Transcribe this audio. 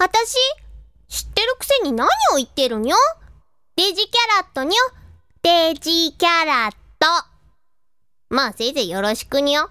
私、知ってるくせに何を言ってるにょデジキャラットにょ。デジキャラット。まあせいぜいよろしくにょ。